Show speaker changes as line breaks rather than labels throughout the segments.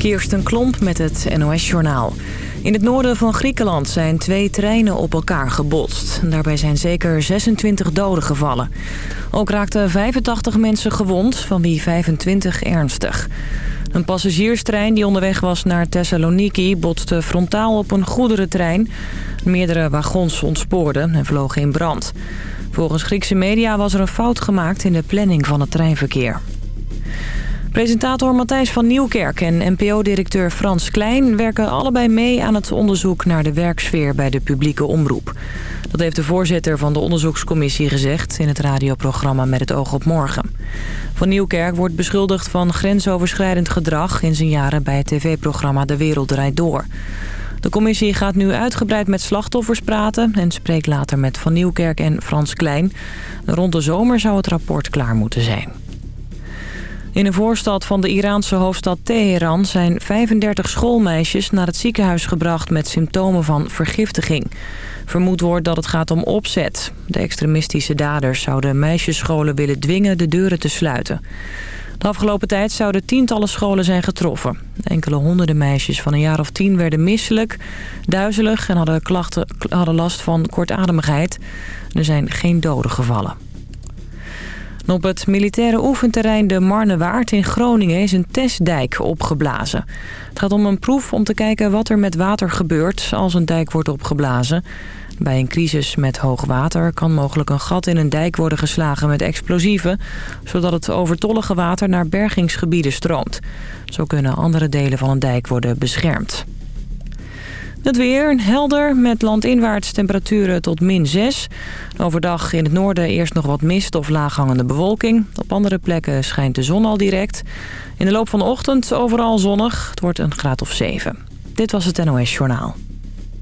Kirsten Klomp met het NOS-journaal. In het noorden van Griekenland zijn twee treinen op elkaar gebotst. Daarbij zijn zeker 26 doden gevallen. Ook raakten 85 mensen gewond, van wie 25 ernstig. Een passagierstrein die onderweg was naar Thessaloniki botste frontaal op een goederentrein. Meerdere wagons ontspoorden en vlogen in brand. Volgens Griekse media was er een fout gemaakt in de planning van het treinverkeer. Presentator Matthijs van Nieuwkerk en NPO-directeur Frans Klein... werken allebei mee aan het onderzoek naar de werksfeer bij de publieke omroep. Dat heeft de voorzitter van de onderzoekscommissie gezegd... in het radioprogramma Met het oog op morgen. Van Nieuwkerk wordt beschuldigd van grensoverschrijdend gedrag... in zijn jaren bij het tv-programma De Wereld Draait Door. De commissie gaat nu uitgebreid met slachtoffers praten... en spreekt later met Van Nieuwkerk en Frans Klein. Rond de zomer zou het rapport klaar moeten zijn. In een voorstad van de Iraanse hoofdstad Teheran zijn 35 schoolmeisjes naar het ziekenhuis gebracht met symptomen van vergiftiging. Vermoed wordt dat het gaat om opzet. De extremistische daders zouden meisjesscholen willen dwingen de deuren te sluiten. De afgelopen tijd zouden tientallen scholen zijn getroffen. Enkele honderden meisjes van een jaar of tien werden misselijk, duizelig en hadden, klachten, hadden last van kortademigheid. Er zijn geen doden gevallen. Op het militaire oefenterrein de Marnewaard in Groningen is een testdijk opgeblazen. Het gaat om een proef om te kijken wat er met water gebeurt als een dijk wordt opgeblazen. Bij een crisis met hoog water kan mogelijk een gat in een dijk worden geslagen met explosieven... zodat het overtollige water naar bergingsgebieden stroomt. Zo kunnen andere delen van een dijk worden beschermd. Het weer helder met landinwaarts temperaturen tot min 6. Overdag in het noorden eerst nog wat mist of laaghangende bewolking. Op andere plekken schijnt de zon al direct. In de loop van de ochtend overal zonnig. Het wordt een graad of 7. Dit was het NOS Journaal.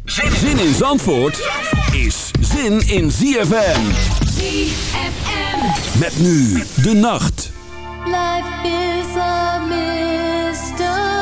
Zin in Zandvoort is zin in ZFM.
ZFM.
Met nu de nacht.
Life is a mystery.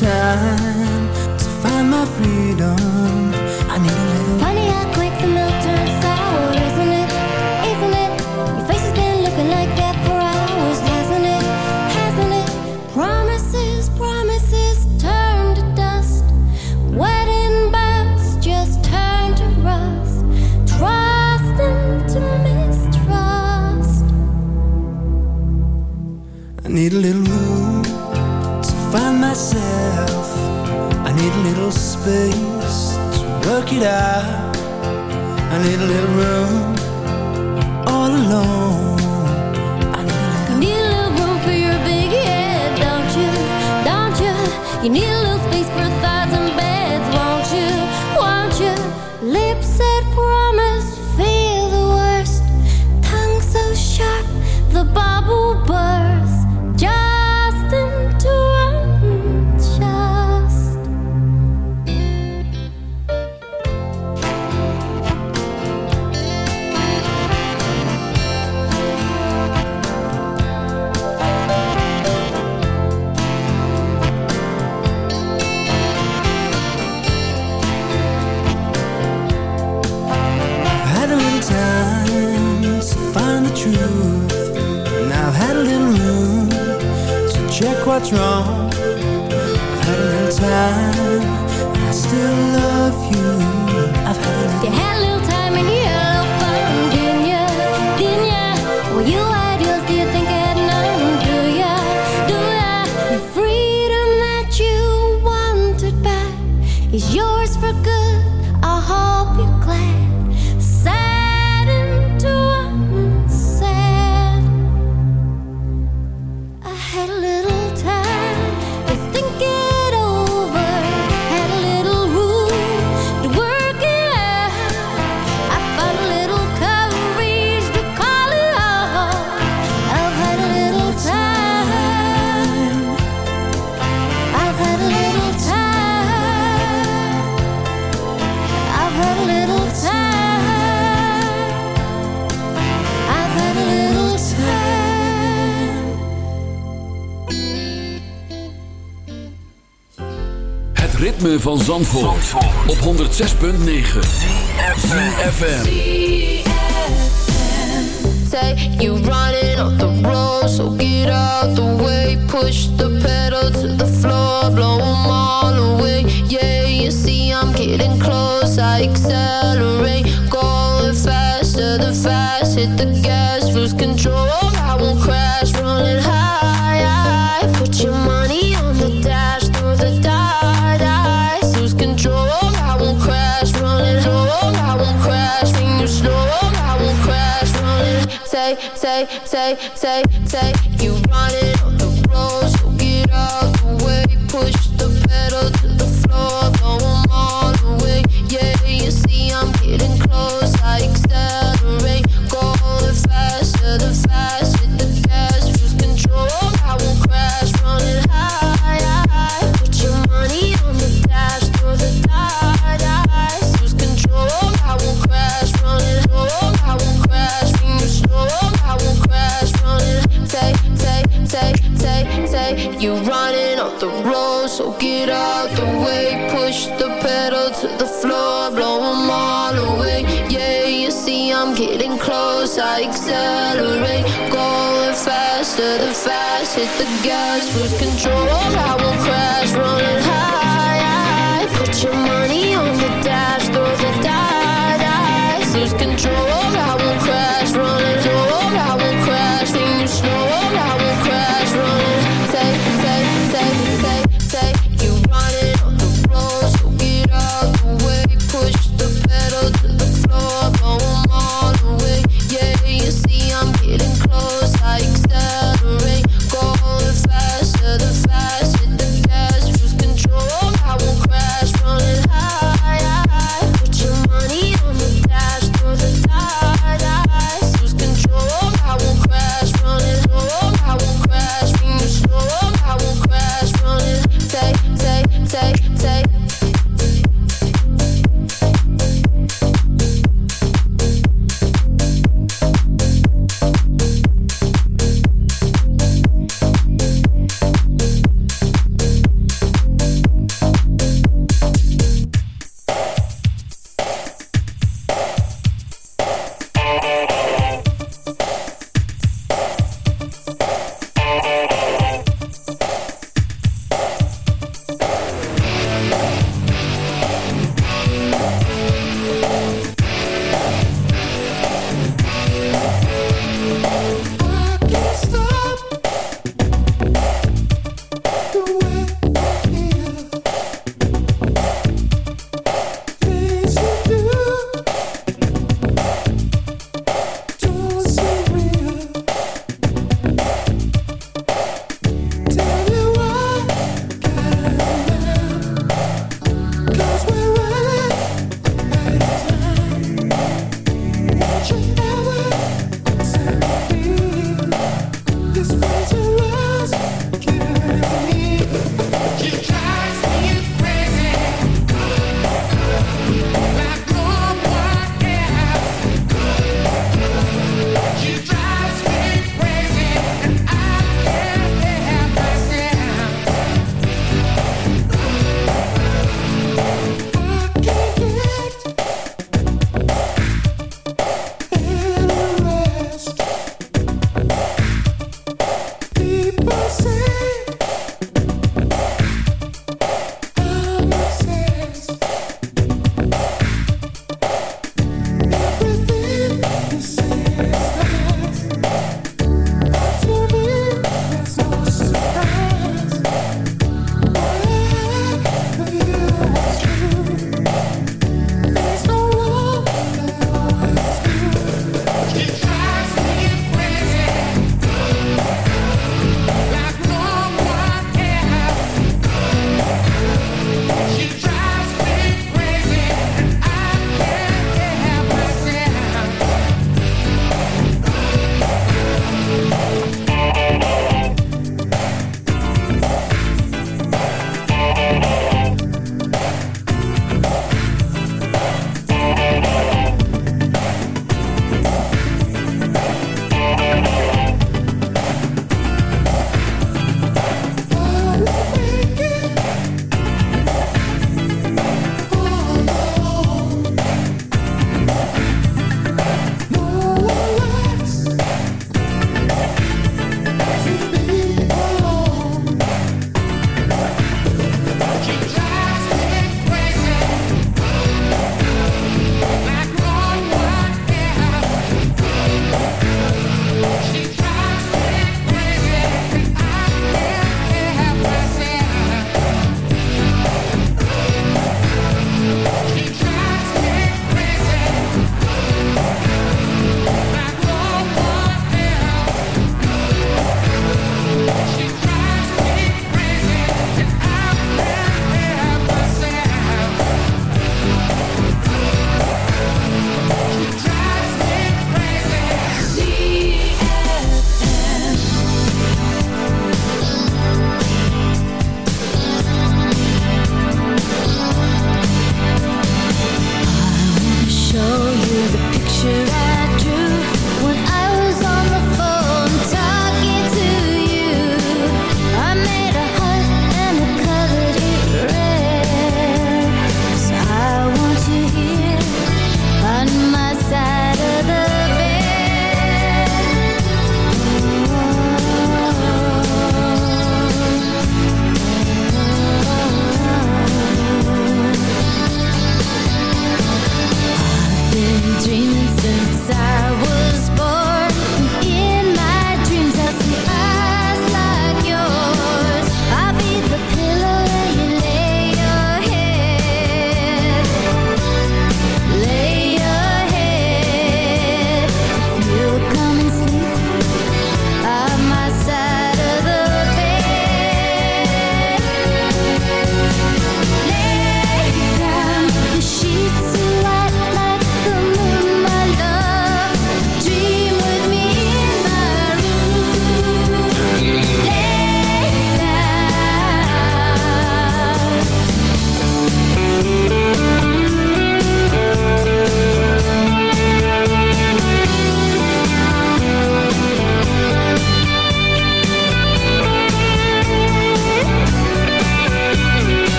time to find my freedom. little room.
Zandvoort, op 106.9 Fm
Say you running on the road So get out the way. Push the pedal to the floor Blow them all away. Yeah, you see I'm getting close I accelerate. Going faster than fast Hit the gas, lose control. I won't crash, running high Put your money on the dash take, take, take you lose control.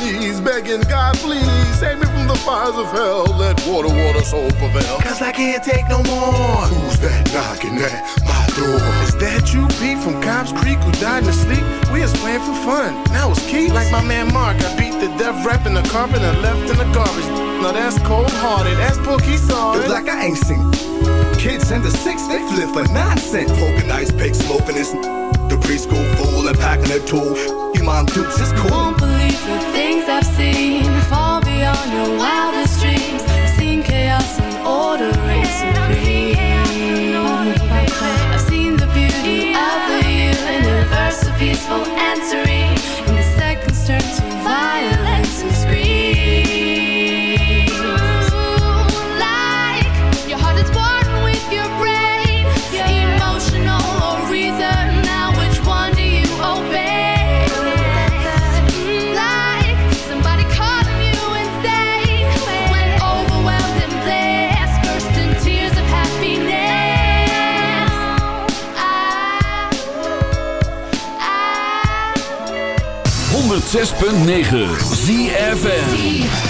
Knees begging God, please save me from the fires of hell. Let water, water, soul prevail.
Cause I can't take no more.
Who's that knocking at my door? Is that you, Pete, from Cobb's Creek, who died in his sleep? We was playing for fun. Now it's Keith. Like my man Mark, I beat the death rap in the carpet and left in the garbage. Now that's cold hearted. That's Pookie saw
Cause
it.
like I ain't seen kids in the six, they flip for nonsense. Poking ice pick, smoking this. The preschool fool and packing a tool. You mom dukes is cool.
Won't believe the
106.9 ZFN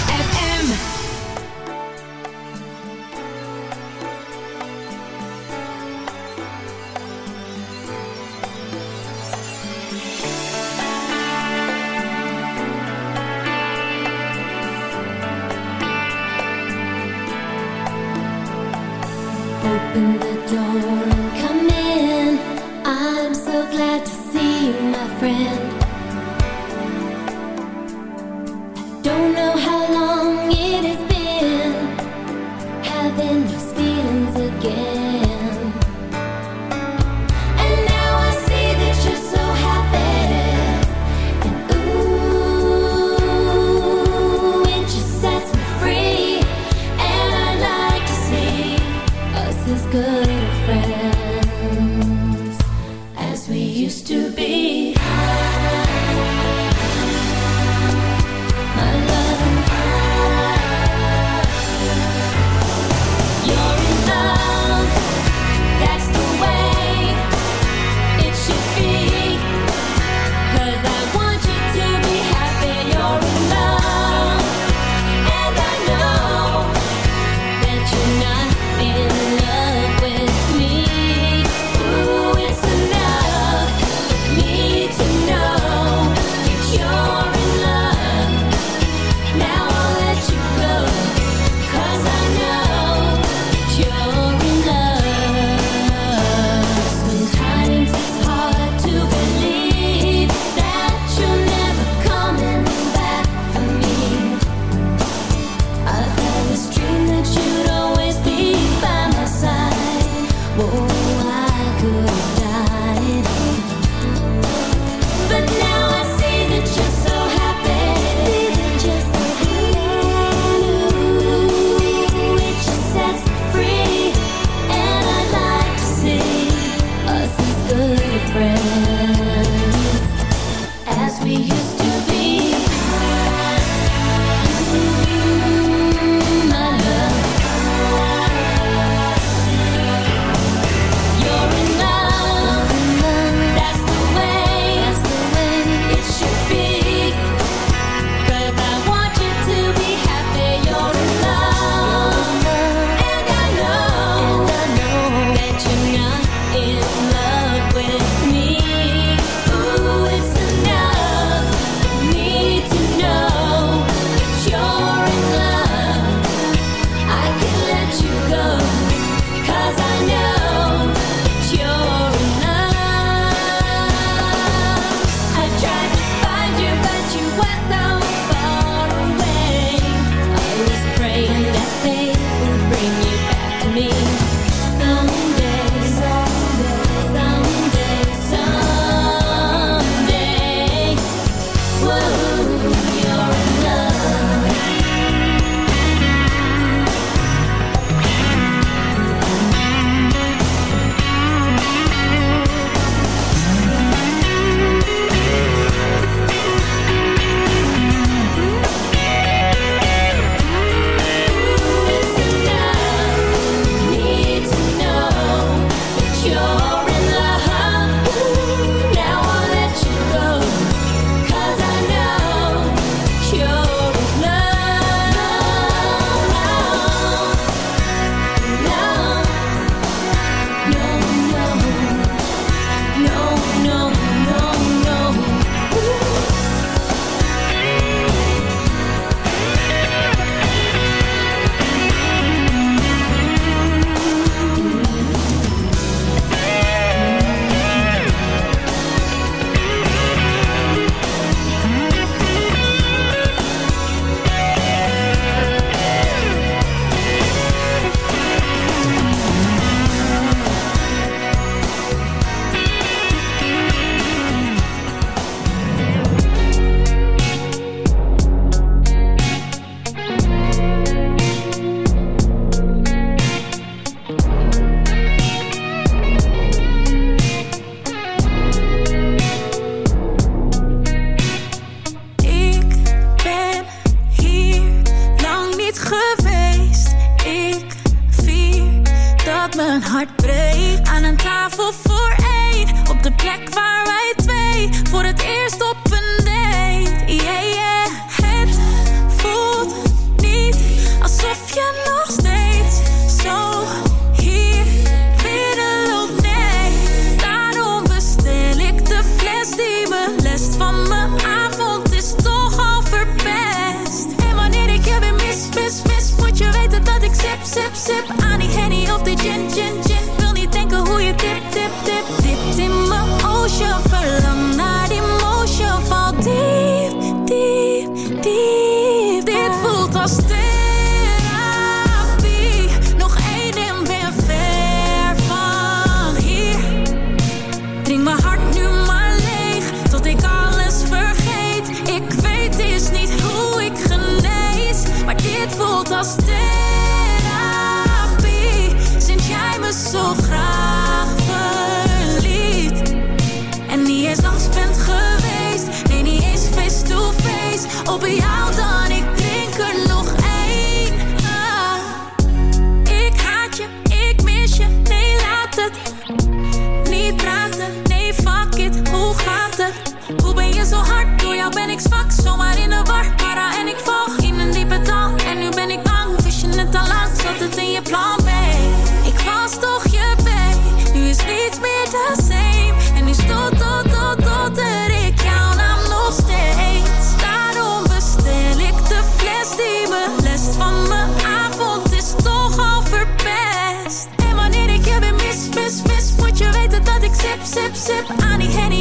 Aan een tafel voor één, op de plek waar wij twee voor het eerst op een date. Yeah, yeah. Het voelt niet alsof je nog steeds zo hier binnen loopt. Nee, daarom bestel ik de fles die belest van mijn avond is toch al verpest. En wanneer ik je weer mis, mis, mis, moet je weten dat ik sip, sip, sip aan die henny of die gin, gin, gin. nog steeds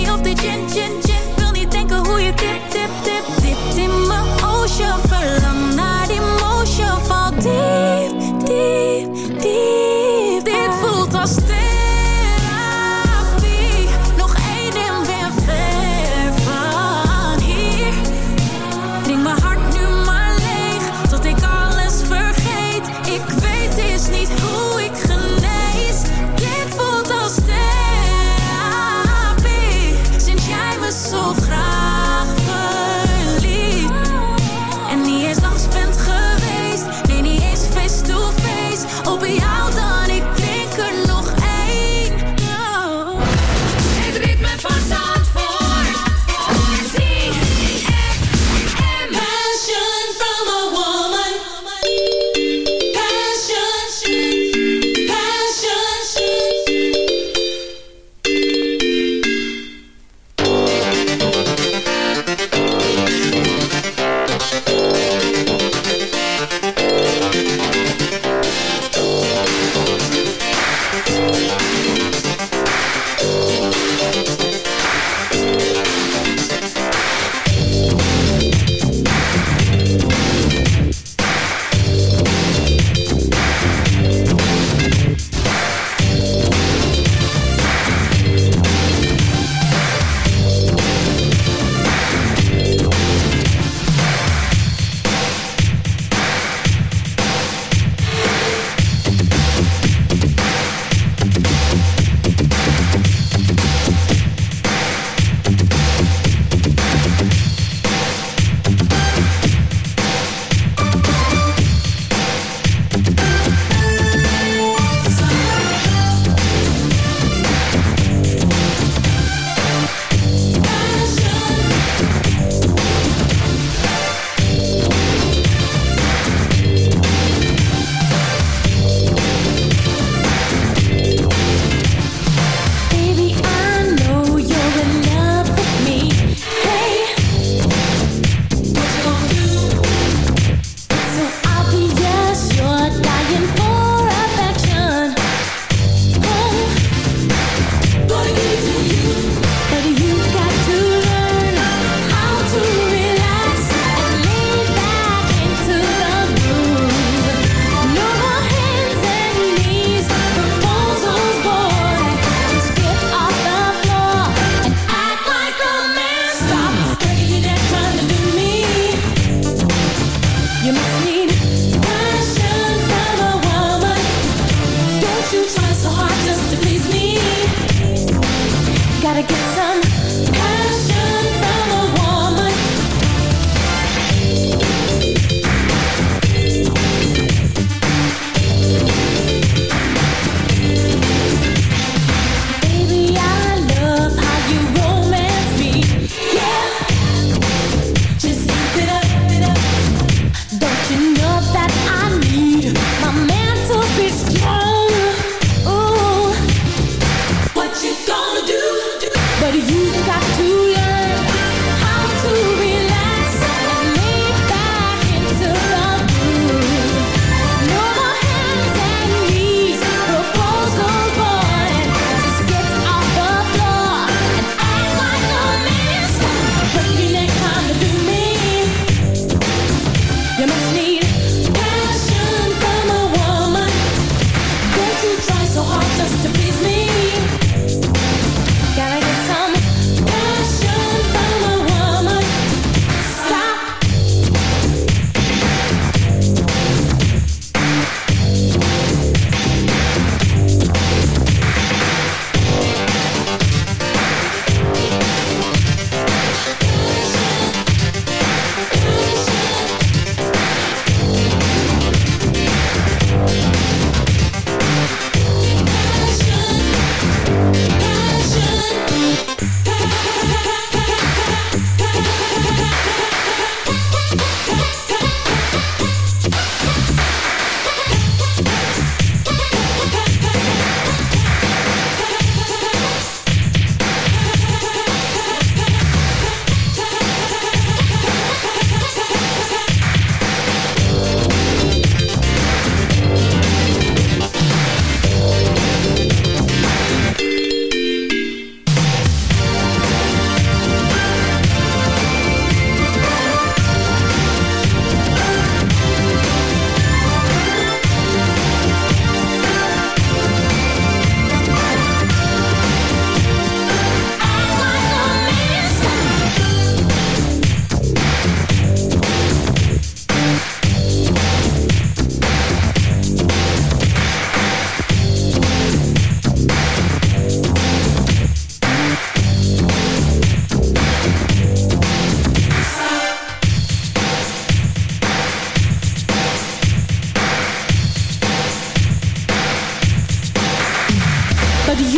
of the chin chin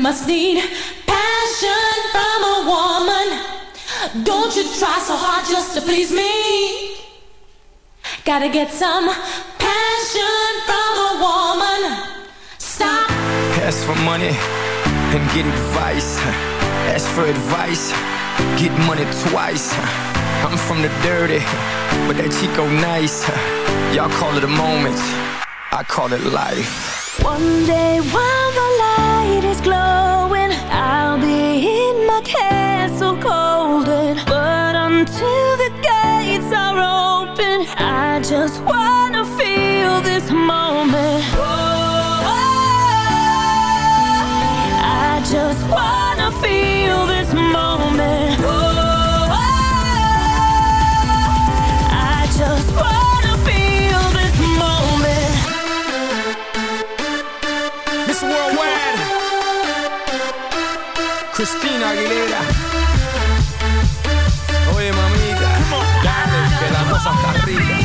must need passion from a woman. Don't you try so hard just to please me. Gotta get some passion from a woman. Stop.
Ask for money and get advice. Ask for advice, get money twice. I'm from the dirty, but that Chico nice. Y'all call it a moment, I call it life.
One day while the light is
Miss Worldwide, Christina Aguilera. Oye, mamita, dale, que la cosa está rica.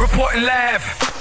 Reporting live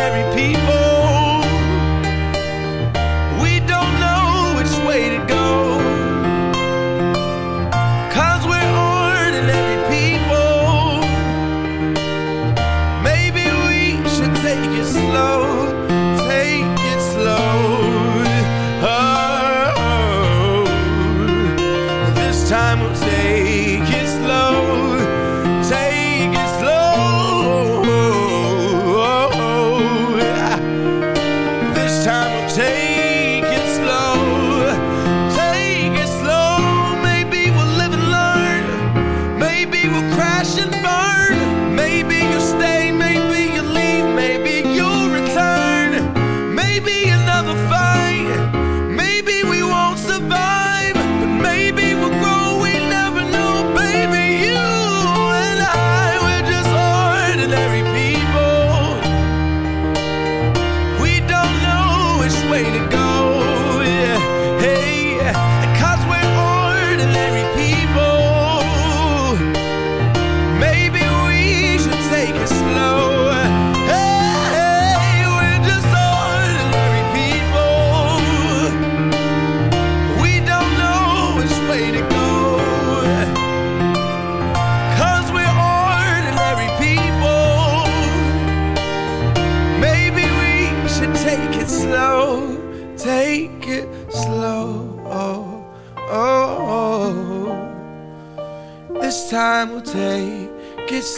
ordinary people.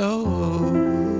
Slow.